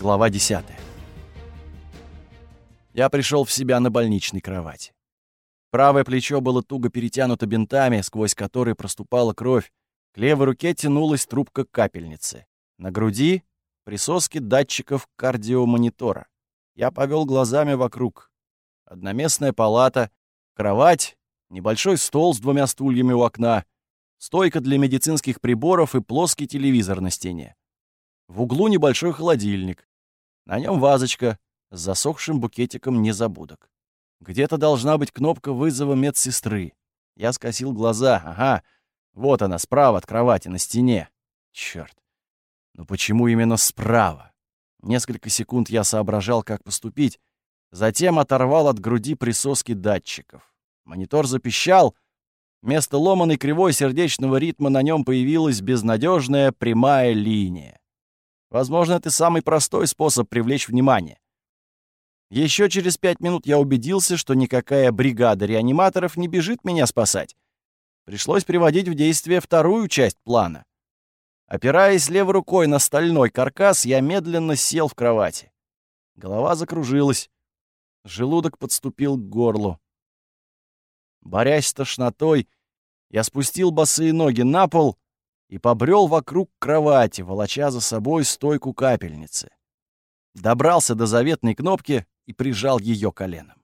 Глава 10. Я пришел в себя на больничной кровати. Правое плечо было туго перетянуто бинтами, сквозь которые проступала кровь. К левой руке тянулась трубка капельницы. На груди — присоски датчиков кардиомонитора. Я повел глазами вокруг. Одноместная палата, кровать, небольшой стол с двумя стульями у окна, стойка для медицинских приборов и плоский телевизор на стене. В углу небольшой холодильник. На нем вазочка с засохшим букетиком незабудок. Где-то должна быть кнопка вызова медсестры. Я скосил глаза. Ага, вот она, справа от кровати, на стене. Чёрт. Ну почему именно справа? Несколько секунд я соображал, как поступить. Затем оторвал от груди присоски датчиков. Монитор запищал. Вместо ломаной кривой сердечного ритма на нем появилась безнадежная прямая линия. Возможно, это самый простой способ привлечь внимание. Еще через пять минут я убедился, что никакая бригада реаниматоров не бежит меня спасать. Пришлось приводить в действие вторую часть плана. Опираясь левой рукой на стальной каркас, я медленно сел в кровати. Голова закружилась. Желудок подступил к горлу. Борясь с тошнотой, я спустил босые ноги на пол и побрел вокруг кровати, волоча за собой стойку капельницы. Добрался до заветной кнопки и прижал ее коленом.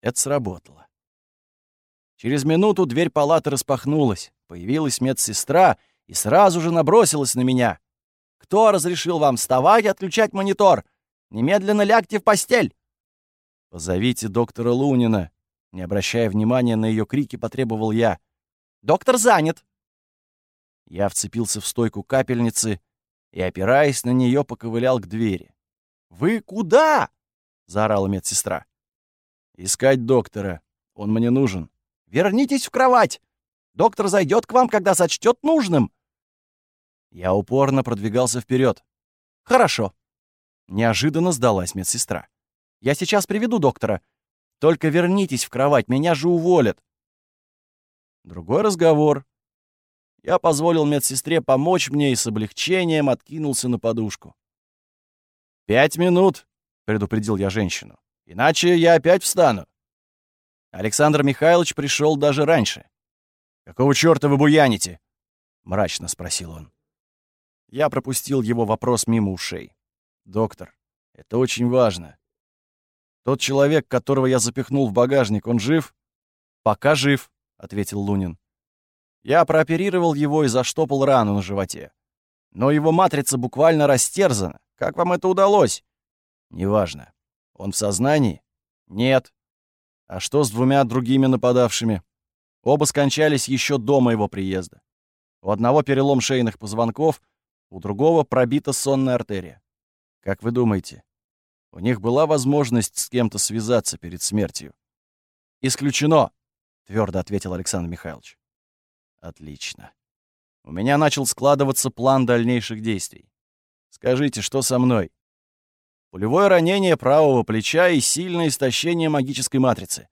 Это сработало. Через минуту дверь палаты распахнулась, появилась медсестра и сразу же набросилась на меня. «Кто разрешил вам вставать и отключать монитор? Немедленно лягте в постель!» «Позовите доктора Лунина», — не обращая внимания на ее крики, потребовал я. «Доктор занят». Я вцепился в стойку капельницы и, опираясь на нее, поковылял к двери. «Вы куда?» — заорала медсестра. «Искать доктора. Он мне нужен». «Вернитесь в кровать! Доктор зайдет к вам, когда сочтет нужным!» Я упорно продвигался вперед. «Хорошо». Неожиданно сдалась медсестра. «Я сейчас приведу доктора. Только вернитесь в кровать, меня же уволят». Другой разговор. Я позволил медсестре помочь мне и с облегчением откинулся на подушку. «Пять минут», предупредил я женщину. «Иначе я опять встану». Александр Михайлович пришел даже раньше. «Какого чёрта вы буяните?» — мрачно спросил он. Я пропустил его вопрос мимо ушей. «Доктор, это очень важно. Тот человек, которого я запихнул в багажник, он жив?» «Пока жив», — ответил Лунин. Я прооперировал его и заштопал рану на животе. Но его матрица буквально растерзана. Как вам это удалось? Неважно. Он в сознании? Нет. А что с двумя другими нападавшими? Оба скончались еще до моего приезда. У одного перелом шейных позвонков, у другого пробита сонная артерия. Как вы думаете, у них была возможность с кем-то связаться перед смертью? «Исключено», — твердо ответил Александр Михайлович. «Отлично. У меня начал складываться план дальнейших действий. Скажите, что со мной? Пулевое ранение правого плеча и сильное истощение магической матрицы.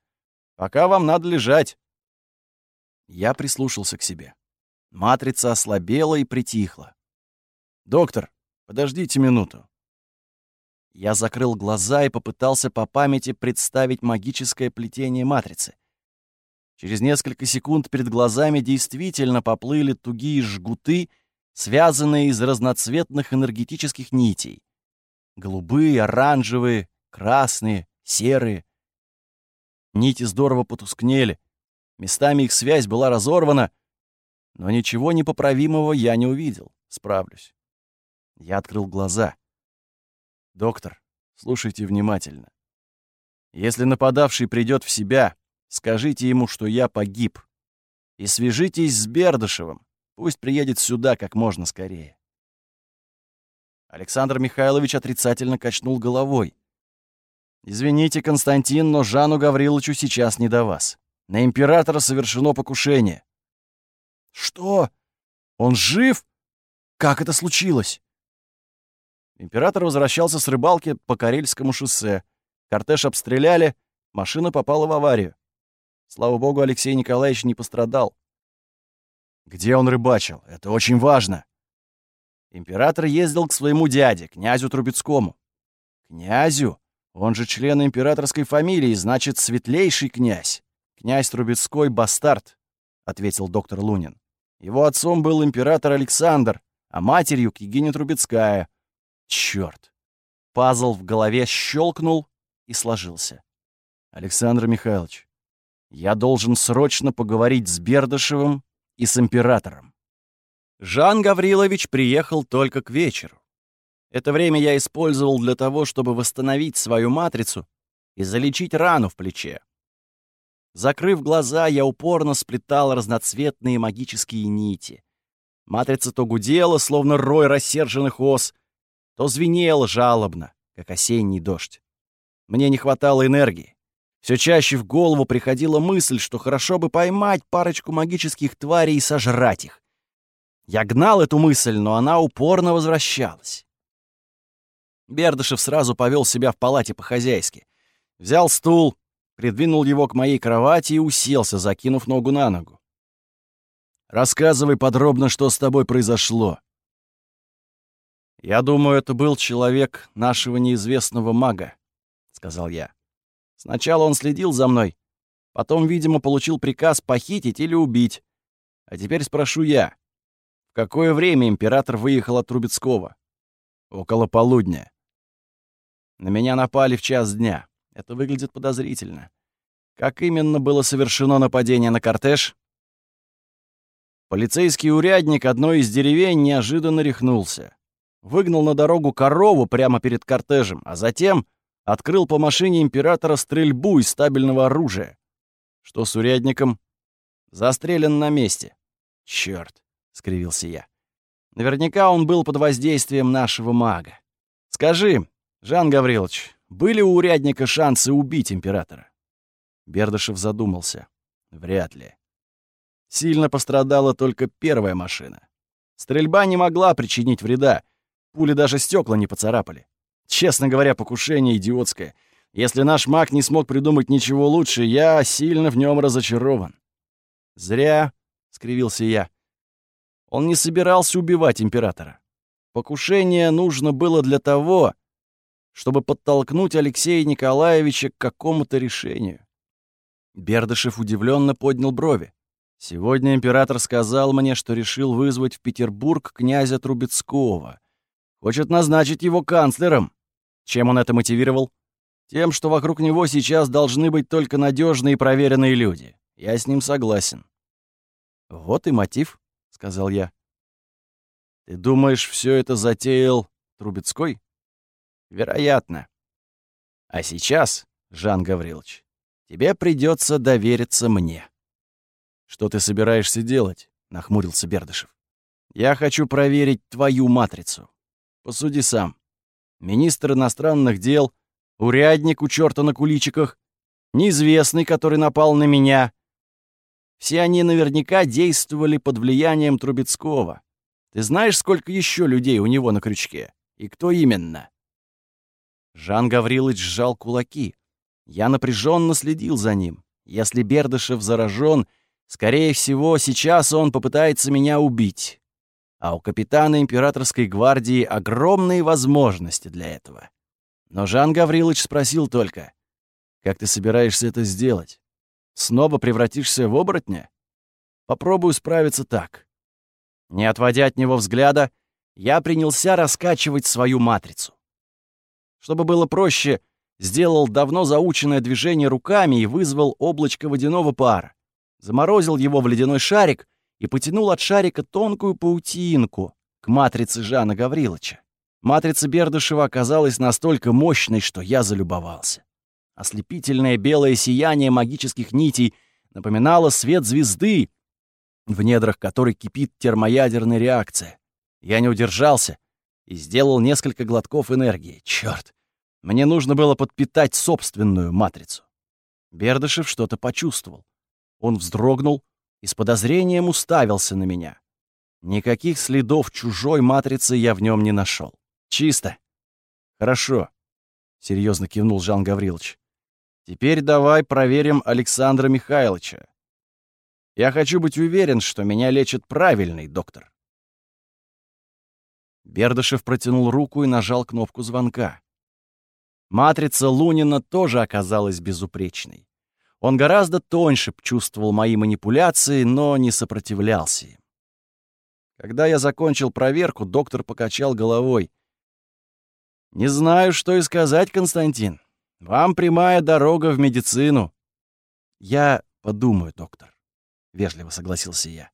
Пока вам надо лежать. Я прислушался к себе. Матрица ослабела и притихла. «Доктор, подождите минуту». Я закрыл глаза и попытался по памяти представить магическое плетение матрицы. Через несколько секунд перед глазами действительно поплыли тугие жгуты, связанные из разноцветных энергетических нитей. Голубые, оранжевые, красные, серые. Нити здорово потускнели. Местами их связь была разорвана, но ничего непоправимого я не увидел. Справлюсь. Я открыл глаза. «Доктор, слушайте внимательно. Если нападавший придет в себя, скажите ему, что я погиб. И свяжитесь с Бердышевым. Пусть приедет сюда как можно скорее. Александр Михайлович отрицательно качнул головой. «Извините, Константин, но Жану Гавриловичу сейчас не до вас. На императора совершено покушение». «Что? Он жив? Как это случилось?» Император возвращался с рыбалки по Карельскому шоссе. Кортеж обстреляли, машина попала в аварию. Слава богу, Алексей Николаевич не пострадал. «Где он рыбачил? Это очень важно!» Император ездил к своему дяде, князю Трубецкому. Князю? Он же член императорской фамилии, значит, светлейший князь. Князь Трубецкой — бастард, — ответил доктор Лунин. Его отцом был император Александр, а матерью — княгиня Трубецкая. Чёрт! Пазл в голове щелкнул и сложился. Александр Михайлович, я должен срочно поговорить с Бердышевым и с императором. Жан Гаврилович приехал только к вечеру. Это время я использовал для того, чтобы восстановить свою матрицу и залечить рану в плече. Закрыв глаза, я упорно сплетал разноцветные магические нити. Матрица то гудела, словно рой рассерженных ос, то звенела жалобно, как осенний дождь. Мне не хватало энергии. Все чаще в голову приходила мысль, что хорошо бы поймать парочку магических тварей и сожрать их. Я гнал эту мысль, но она упорно возвращалась. Бердышев сразу повел себя в палате по-хозяйски. Взял стул, придвинул его к моей кровати и уселся, закинув ногу на ногу. «Рассказывай подробно, что с тобой произошло». «Я думаю, это был человек нашего неизвестного мага», — сказал я. «Сначала он следил за мной, потом, видимо, получил приказ похитить или убить. А теперь спрошу я, в какое время император выехал от Трубецкого?» «Около полудня». «На меня напали в час дня. Это выглядит подозрительно. Как именно было совершено нападение на кортеж? Полицейский урядник одной из деревень неожиданно рехнулся. Выгнал на дорогу корову прямо перед кортежем, а затем открыл по машине императора стрельбу из стабильного оружия. Что с урядником? Застрелен на месте. Черт, скривился я. Наверняка он был под воздействием нашего мага. Скажи, Жан Гаврилович, были у урядника шансы убить императора? Бердышев задумался. Вряд ли. Сильно пострадала только первая машина. Стрельба не могла причинить вреда. Пули даже стекла не поцарапали. Честно говоря, покушение идиотское. Если наш маг не смог придумать ничего лучше, я сильно в нем разочарован. «Зря», — скривился я. Он не собирался убивать императора. Покушение нужно было для того, чтобы подтолкнуть Алексея Николаевича к какому-то решению. Бердышев удивленно поднял брови. «Сегодня император сказал мне, что решил вызвать в Петербург князя Трубецкого. Хочет назначить его канцлером. Чем он это мотивировал? Тем, что вокруг него сейчас должны быть только надежные и проверенные люди. Я с ним согласен». «Вот и мотив», — сказал я. «Ты думаешь, все это затеял Трубецкой?» Вероятно. А сейчас, Жан Гаврилович, тебе придется довериться мне. Что ты собираешься делать? Нахмурился Бердышев. Я хочу проверить твою матрицу. Посуди сам. Министр иностранных дел, урядник у черта на куличиках, неизвестный, который напал на меня. Все они наверняка действовали под влиянием Трубецкого. Ты знаешь, сколько еще людей у него на крючке? И кто именно? Жан Гаврилович сжал кулаки. Я напряженно следил за ним. Если Бердышев заражен, скорее всего, сейчас он попытается меня убить. А у капитана императорской гвардии огромные возможности для этого. Но Жан Гаврилович спросил только, «Как ты собираешься это сделать? Снова превратишься в оборотня?» Попробую справиться так. Не отводя от него взгляда, я принялся раскачивать свою матрицу. Чтобы было проще, сделал давно заученное движение руками и вызвал облачко водяного пара. Заморозил его в ледяной шарик и потянул от шарика тонкую паутинку к матрице Жана Гавриловича. Матрица Бердышева оказалась настолько мощной, что я залюбовался. Ослепительное белое сияние магических нитей напоминало свет звезды, в недрах которой кипит термоядерная реакция. Я не удержался и сделал несколько глотков энергии. Черт! Мне нужно было подпитать собственную матрицу. Бердышев что-то почувствовал. Он вздрогнул и с подозрением уставился на меня. Никаких следов чужой матрицы я в нем не нашел. Чисто. Хорошо, серьезно кивнул Жан Гаврилович. Теперь давай проверим Александра Михайловича. Я хочу быть уверен, что меня лечит правильный доктор. Бердышев протянул руку и нажал кнопку звонка. Матрица Лунина тоже оказалась безупречной. Он гораздо тоньше чувствовал мои манипуляции, но не сопротивлялся им. Когда я закончил проверку, доктор покачал головой. «Не знаю, что и сказать, Константин. Вам прямая дорога в медицину». «Я подумаю, доктор», — вежливо согласился я.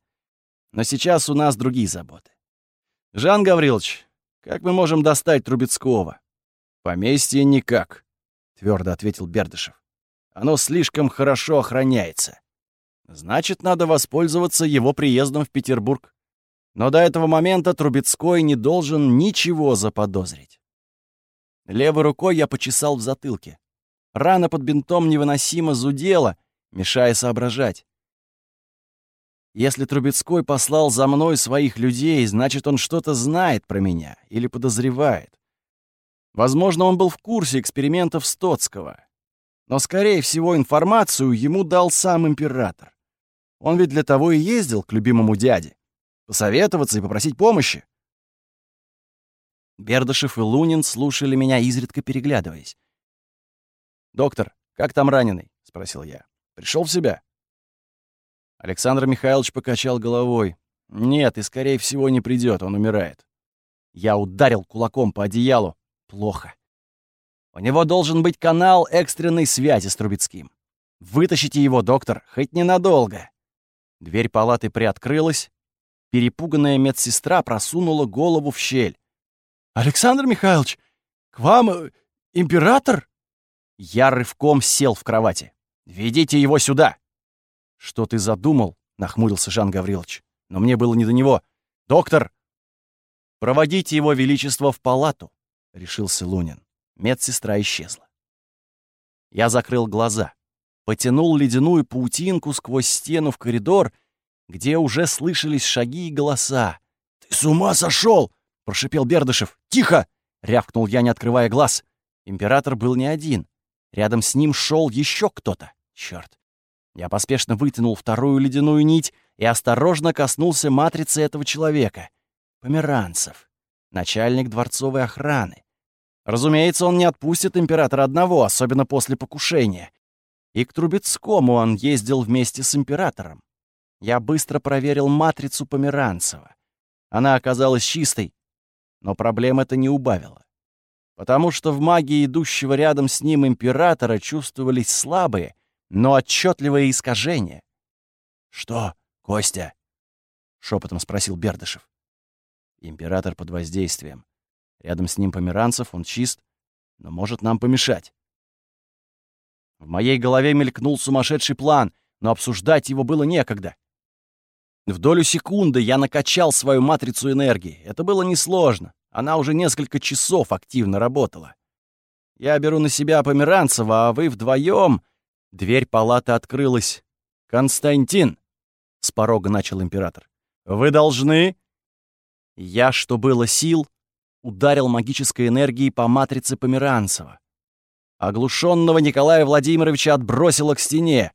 «Но сейчас у нас другие заботы. Жан Гаврилович, как мы можем достать Трубецкого?» «Поместье никак», — твердо ответил Бердышев. «Оно слишком хорошо охраняется. Значит, надо воспользоваться его приездом в Петербург. Но до этого момента Трубецкой не должен ничего заподозрить. Левой рукой я почесал в затылке. Рана под бинтом невыносимо зудела, мешая соображать. Если Трубецкой послал за мной своих людей, значит, он что-то знает про меня или подозревает. Возможно, он был в курсе экспериментов Стоцкого. Но, скорее всего, информацию ему дал сам император. Он ведь для того и ездил к любимому дяде. Посоветоваться и попросить помощи. Бердышев и Лунин слушали меня, изредка переглядываясь. «Доктор, как там раненый?» — спросил я. Пришел в себя?» Александр Михайлович покачал головой. «Нет, и, скорее всего, не придет, он умирает». Я ударил кулаком по одеялу. Плохо. У него должен быть канал экстренной связи с Трубецким. Вытащите его, доктор, хоть ненадолго. Дверь палаты приоткрылась. Перепуганная медсестра просунула голову в щель. «Александр Михайлович, к вам э, император?» Я рывком сел в кровати. «Ведите его сюда!» «Что ты задумал?» — нахмурился Жан Гаврилович. Но мне было не до него. «Доктор!» «Проводите его величество в палату», — решился Лунин. Медсестра исчезла. Я закрыл глаза, потянул ледяную паутинку сквозь стену в коридор, где уже слышались шаги и голоса. «Ты с ума сошел!» — прошипел Бердышев. «Тихо!» — рявкнул я, не открывая глаз. Император был не один. Рядом с ним шел еще кто-то. Черт! Я поспешно вытянул вторую ледяную нить и осторожно коснулся матрицы этого человека. Померанцев начальник дворцовой охраны. Разумеется, он не отпустит императора одного, особенно после покушения. И к Трубецкому он ездил вместе с императором. Я быстро проверил матрицу Померанцева. Она оказалась чистой, но проблем это не убавило. Потому что в магии идущего рядом с ним императора чувствовались слабые, но отчетливые искажения. «Что, Костя?» — шепотом спросил Бердышев. Император под воздействием. Рядом с ним Померанцев, он чист, но может нам помешать. В моей голове мелькнул сумасшедший план, но обсуждать его было некогда. В долю секунды я накачал свою матрицу энергии. Это было несложно. Она уже несколько часов активно работала. Я беру на себя Померанцева, а вы вдвоем. Дверь палаты открылась. «Константин!» — с порога начал император. «Вы должны я, что было сил, ударил магической энергией по матрице Померанцева. Оглушенного Николая Владимировича отбросило к стене.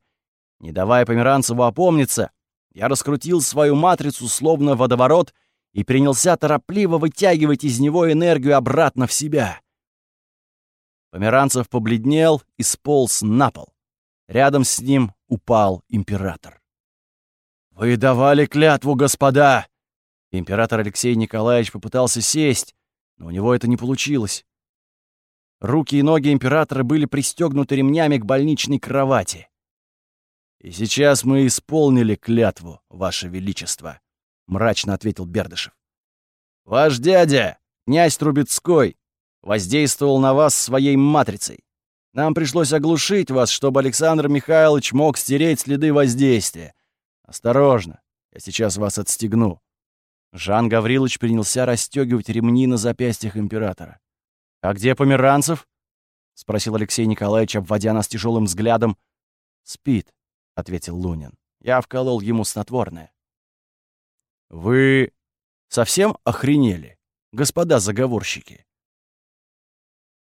Не давая Померанцеву опомниться, я раскрутил свою матрицу словно водоворот и принялся торопливо вытягивать из него энергию обратно в себя. Померанцев побледнел и сполз на пол. Рядом с ним упал император. «Вы давали клятву, господа!» Император Алексей Николаевич попытался сесть, но у него это не получилось. Руки и ноги императора были пристегнуты ремнями к больничной кровати. «И сейчас мы исполнили клятву, Ваше Величество», — мрачно ответил Бердышев. «Ваш дядя, князь Трубецкой, воздействовал на вас своей матрицей. Нам пришлось оглушить вас, чтобы Александр Михайлович мог стереть следы воздействия. Осторожно, я сейчас вас отстегну. Жан Гаврилович принялся расстегивать ремни на запястьях императора. «А где Померанцев?» — спросил Алексей Николаевич, обводя нас тяжелым взглядом. «Спит», — ответил Лунин. «Я вколол ему снотворное». «Вы совсем охренели, господа заговорщики?»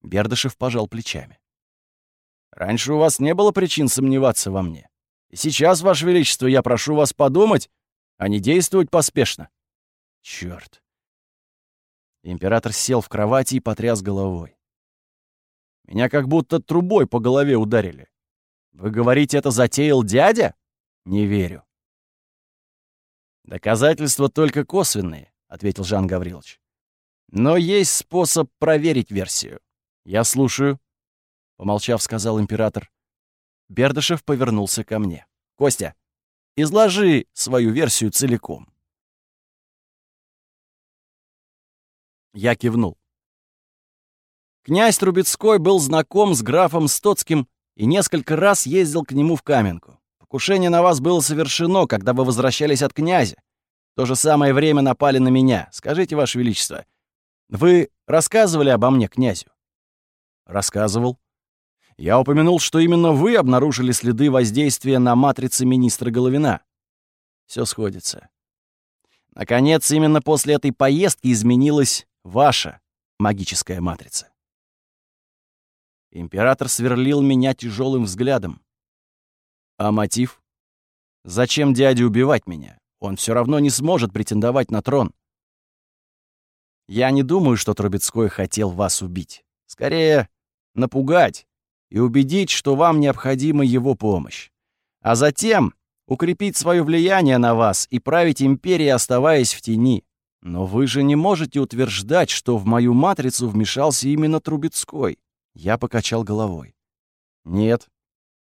Бердышев пожал плечами. «Раньше у вас не было причин сомневаться во мне. И сейчас, Ваше Величество, я прошу вас подумать, а не действовать поспешно. Черт. Император сел в кровати и потряс головой. Меня как будто трубой по голове ударили. Вы говорите, это затеял дядя? Не верю. Доказательства только косвенные, ответил Жан Гаврилович. Но есть способ проверить версию. Я слушаю, помолчав, сказал император. Бердышев повернулся ко мне. Костя, изложи свою версию целиком. Я кивнул. Князь Трубецкой был знаком с графом Стоцким и несколько раз ездил к нему в Каменку. Покушение на вас было совершено, когда вы возвращались от князя. В то же самое время напали на меня. Скажите, Ваше Величество, вы рассказывали обо мне князю? Рассказывал. Я упомянул, что именно вы обнаружили следы воздействия на матрицы министра Головина. Все сходится. Наконец, именно после этой поездки изменилась ваша магическая матрица. Император сверлил меня тяжелым взглядом. А мотив? Зачем дяде убивать меня? Он все равно не сможет претендовать на трон. Я не думаю, что Трубецкой хотел вас убить. Скорее, напугать и убедить, что вам необходима его помощь. А затем укрепить свое влияние на вас и править империей, оставаясь в тени. Но вы же не можете утверждать, что в мою матрицу вмешался именно Трубецкой. Я покачал головой. «Нет,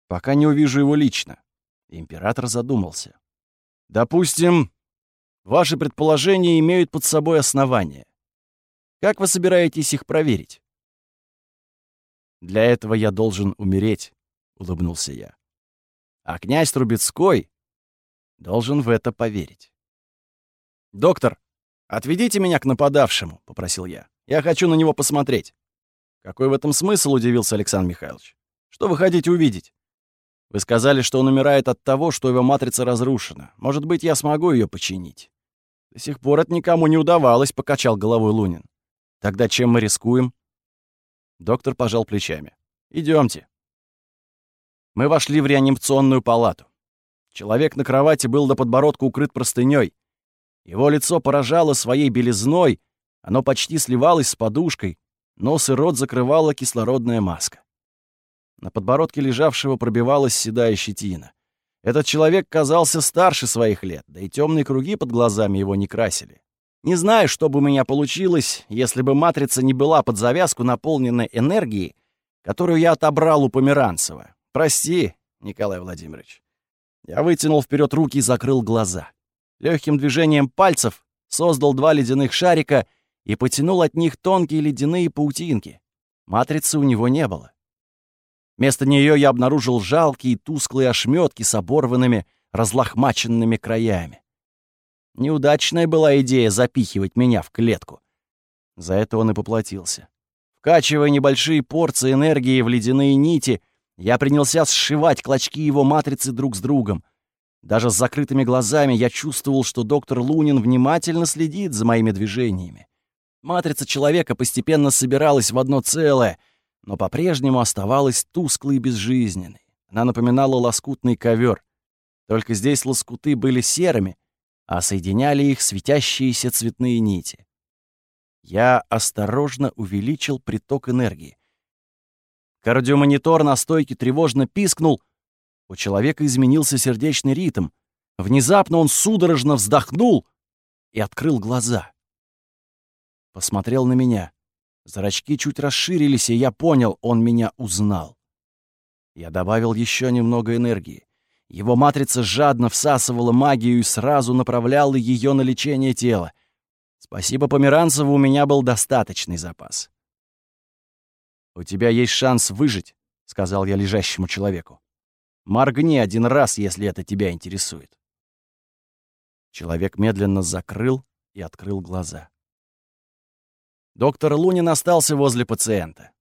пока не увижу его лично». Император задумался. «Допустим, ваши предположения имеют под собой основания. Как вы собираетесь их проверить?» «Для этого я должен умереть», — улыбнулся я. «А князь Трубецкой должен в это поверить». «Доктор, отведите меня к нападавшему», — попросил я. «Я хочу на него посмотреть». «Какой в этом смысл?» — удивился Александр Михайлович. «Что вы хотите увидеть?» «Вы сказали, что он умирает от того, что его матрица разрушена. Может быть, я смогу ее починить?» «До сих пор это никому не удавалось», — покачал головой Лунин. «Тогда чем мы рискуем?» Доктор пожал плечами. Идемте. Мы вошли в реанимационную палату. Человек на кровати был до подбородка укрыт простыней. Его лицо поражало своей белизной, оно почти сливалось с подушкой, Нос и рот закрывала кислородная маска. На подбородке лежавшего пробивалась седая щетина. Этот человек казался старше своих лет, да и темные круги под глазами его не красили. Не знаю, что бы у меня получилось, если бы матрица не была под завязку наполнена энергией, которую я отобрал у Померанцева. Прости, Николай Владимирович. Я вытянул вперед руки и закрыл глаза. Легким движением пальцев создал два ледяных шарика и потянул от них тонкие ледяные паутинки. Матрицы у него не было. Вместо нее я обнаружил жалкие тусклые ошметки с оборванными, разлохмаченными краями. Неудачная была идея запихивать меня в клетку. За это он и поплатился. Вкачивая небольшие порции энергии в ледяные нити, я принялся сшивать клочки его матрицы друг с другом. Даже с закрытыми глазами я чувствовал, что доктор Лунин внимательно следит за моими движениями. Матрица человека постепенно собиралась в одно целое, но по-прежнему оставалась тусклой и безжизненной. Она напоминала лоскутный ковер. Только здесь лоскуты были серыми, а соединяли их светящиеся цветные нити. Я осторожно увеличил приток энергии. Кардиомонитор на стойке тревожно пискнул. У человека изменился сердечный ритм. Внезапно он судорожно вздохнул и открыл глаза посмотрел на меня. Зрачки чуть расширились, и я понял, он меня узнал. Я добавил еще немного энергии. Его матрица жадно всасывала магию и сразу направляла ее на лечение тела. Спасибо Померанцеву, у меня был достаточный запас. «У тебя есть шанс выжить», — сказал я лежащему человеку. «Моргни один раз, если это тебя интересует». Человек медленно закрыл и открыл глаза. Доктор Лунин остался возле пациента.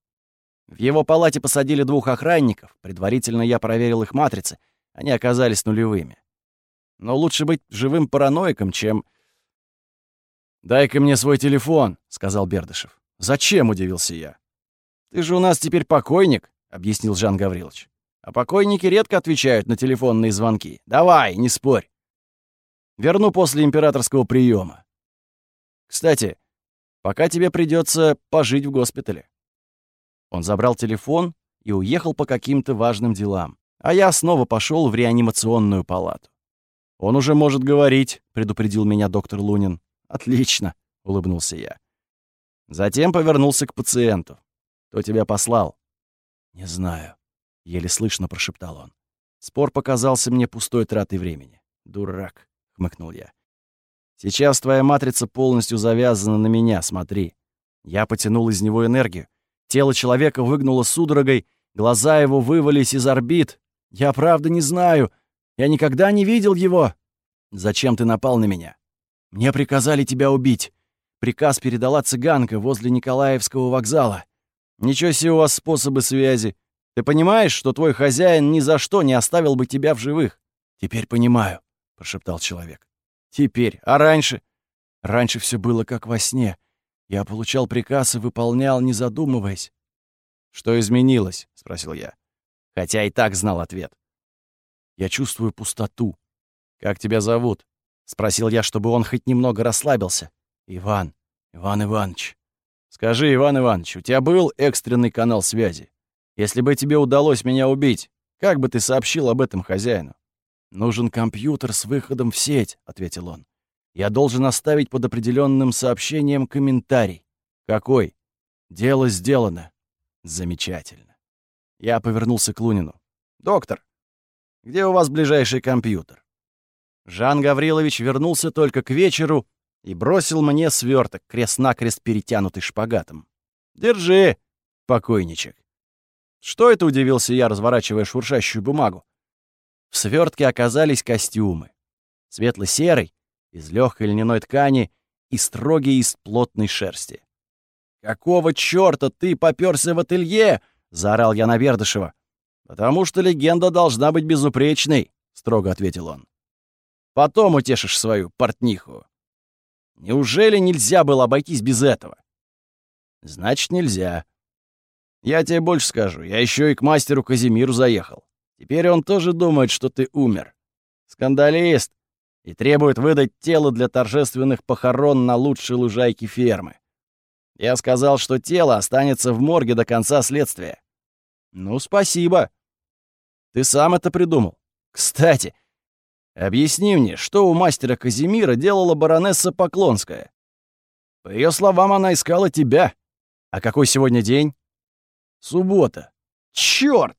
В его палате посадили двух охранников. Предварительно я проверил их матрицы. Они оказались нулевыми. Но лучше быть живым параноиком, чем... «Дай-ка мне свой телефон», — сказал Бердышев. «Зачем?» — удивился я. «Ты же у нас теперь покойник», — объяснил Жан Гаврилович. «А покойники редко отвечают на телефонные звонки. Давай, не спорь. Верну после императорского приема. Кстати, Пока тебе придется пожить в госпитале». Он забрал телефон и уехал по каким-то важным делам, а я снова пошел в реанимационную палату. «Он уже может говорить», — предупредил меня доктор Лунин. «Отлично», — улыбнулся я. Затем повернулся к пациенту. «Кто тебя послал?» «Не знаю», — еле слышно прошептал он. Спор показался мне пустой тратой времени. «Дурак», — хмыкнул я. «Сейчас твоя матрица полностью завязана на меня, смотри». Я потянул из него энергию. Тело человека выгнуло судорогой, глаза его вывалились из орбит. «Я правда не знаю. Я никогда не видел его». «Зачем ты напал на меня?» «Мне приказали тебя убить. Приказ передала цыганка возле Николаевского вокзала. Ничего себе у вас способы связи. Ты понимаешь, что твой хозяин ни за что не оставил бы тебя в живых? Теперь понимаю, прошептал человек. Теперь, а раньше? Раньше все было как во сне. Я получал приказ и выполнял, не задумываясь. Что изменилось? спросил я. Хотя и так знал ответ. Я чувствую пустоту. Как тебя зовут? спросил я, чтобы он хоть немного расслабился. Иван, Иван Иванович. Скажи, Иван Иванович, у тебя был экстренный канал связи? Если бы тебе удалось меня убить, как бы ты сообщил об этом хозяину? Нужен компьютер с выходом в сеть, ответил он. Я должен оставить под определенным сообщением комментарий. Какой? Дело сделано. Замечательно. Я повернулся к Лунину. Доктор, где у вас ближайший компьютер? Жан Гаврилович вернулся только к вечеру и бросил мне сверток, крест-накрест перетянутый шпагатом. «Держи, покойничек». «Что это?» — удивился я, разворачивая шуршащую бумагу. В свертке оказались костюмы. Светло-серый, из легкой льняной ткани и строгий из плотной шерсти. «Какого чёрта ты попёрся в ателье?» — заорал я на Бердышева. «Потому что легенда должна быть безупречной», — строго ответил он. «Потом утешишь свою портниху». Неужели нельзя было обойтись без этого? Значит, нельзя. Я тебе больше скажу, я еще и к мастеру Казимиру заехал. Теперь он тоже думает, что ты умер. Скандалист. И требует выдать тело для торжественных похорон на лучшей лужайке фермы. Я сказал, что тело останется в морге до конца следствия. Ну, спасибо. Ты сам это придумал. Кстати, Объясни мне, что у мастера Казимира делала баронесса Поклонская? По ее словам, она искала тебя. А какой сегодня день? Суббота. Черт!